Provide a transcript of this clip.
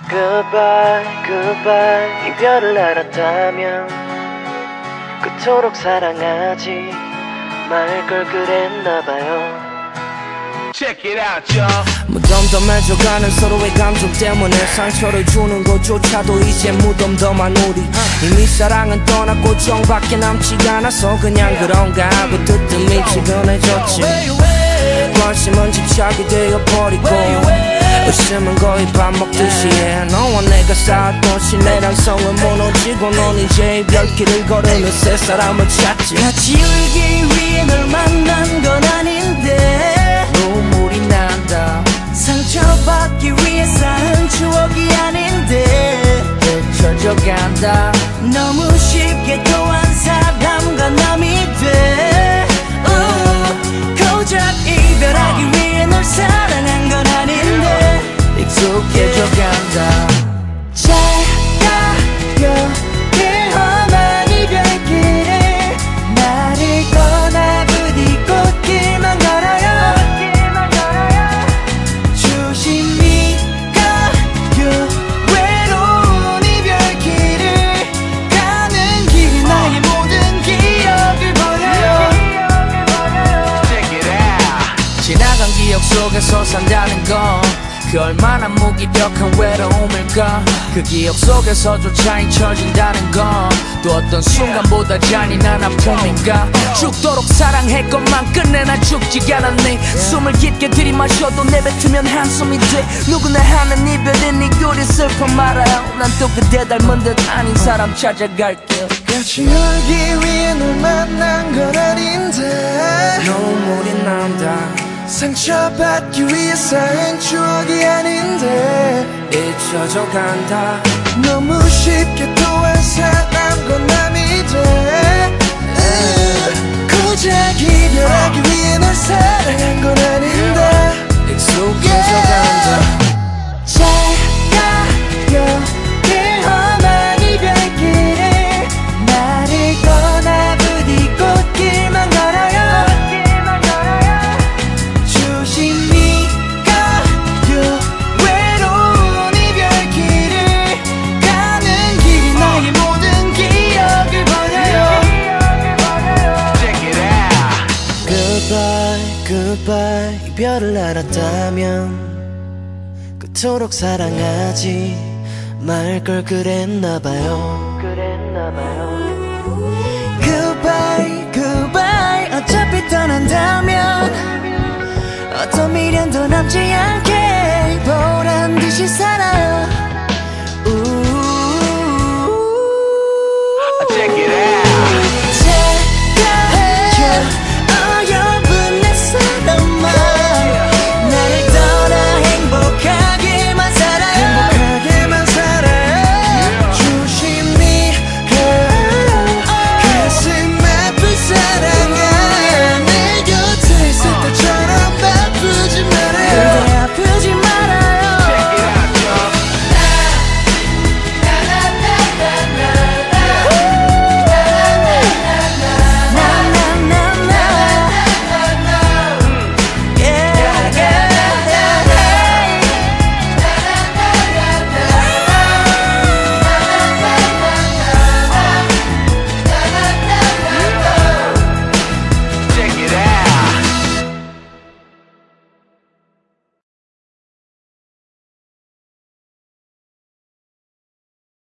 Goodbye, goodbye 이별을 알았다면 그토록 사랑하지 말 걸 그랬나봐요. Check it out, y'all. 무덤덤해져가는 서로의 감정 때문에 상처를 주는 것조차도 이제 무덤덤한 우리. 이미 사랑은 떠났고 정밖에 남지가 않아서 그냥 그런가 하고 뜨뜻미 지근해졌지. 관심은 집착이 되어버리고 의심은 거의 밥 먹듯이 해. 너와 내가 쌓았던 신뢰랑 성은 무너지고 넌 이제 이별길을 걸으며 새 사람을 찾지. 같이 울기 위해 널 만난 건 아닌데. 눈물이 난다. 상처받기 위해 쌓은 추억이 아닌데. 잊혀져 간다 잘 가요 길 험한 이별길을 나를 떠나 부디 꽃길만 걸어요. 조심히 가요 외로운 이별길을 가는 길 나의 모든 기억을 버려요. Check it out. 지나간 기억 속에서 산다는 건 그 얼마나 무기력한 외로움일까 그 기억 속에서조차 잊혀진다는 건 또 어떤 순간보다 잔인한 아픔인가. 죽도록 사랑했건만 끝내 나 죽지 않았네. 숨을 깊게 들이마셔도 내뱉으면 한숨이 돼. 누구나 하는 이별은 이들이 슬픔 말아요. 난 또 그대 닮은 듯 아닌 사람 찾아갈게. 같이 울기 위해 널 만난 건 아닌데 상처받기 위해 쌓은 추억이 아닌데 잊혀져 간다. 너무 쉽게 또한 사람과 남이 돼. 으, 고작 이별하기 위해 널 사랑한 건 아닌데 Goodbye, goodbye. 이별을 알았다면 그토록 사랑하지 말 걸 그랬나봐요. 그랬나봐요. Goodbye, goodbye. 어차피 떠난다면 어떤 미련도 남지 않게 보란듯이 살아